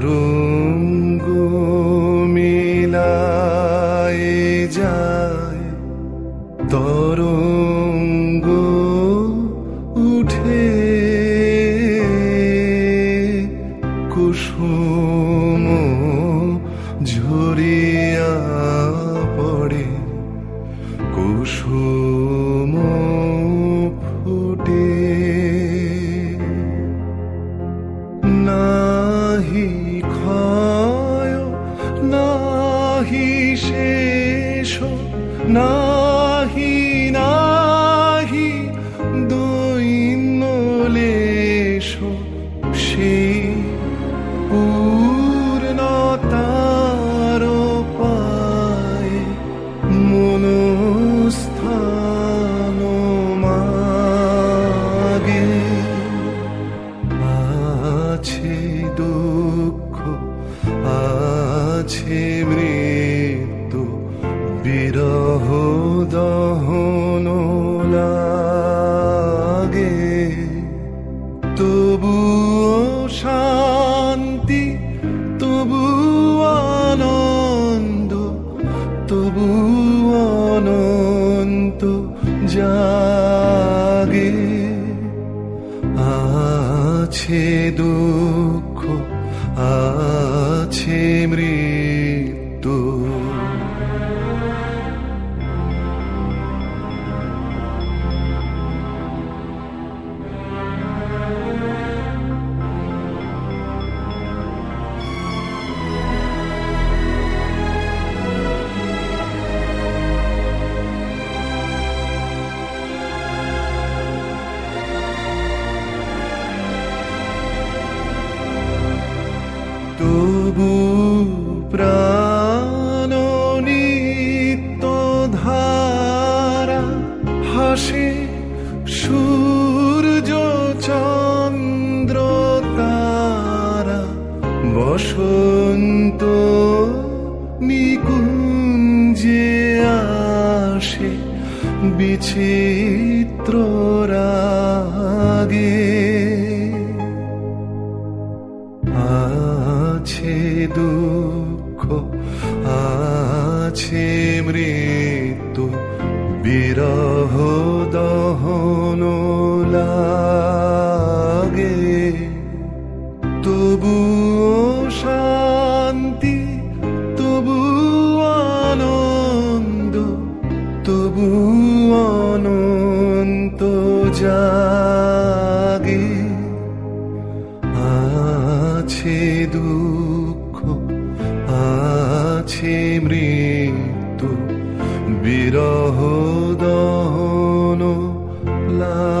তরুণ যায় তরুণ নাহি শেষ নাহি নাহি দৈন্যলেশ সেই পূর্ণতার পায় মনস্থান মাগে আছে দুঃখ আছে দহন লাগে। তবুও শান্তি তবু আনন্দ তবু অনন্ত জাগে। আছে দুঃখ আছে মৃত্যু। প্রাণ নিত্য হাসে সূর্য চন্দ্র তারা বসন্ত নিকুঞ্জে আসে বিচিত্র রাগে। আছে দুঃখ আছে মৃত্যু বিরহ দহন লাগে। তবু শান্তি তবু আনন্দ তবু অনন্ত জাগে। আছে বিরহ দহন লা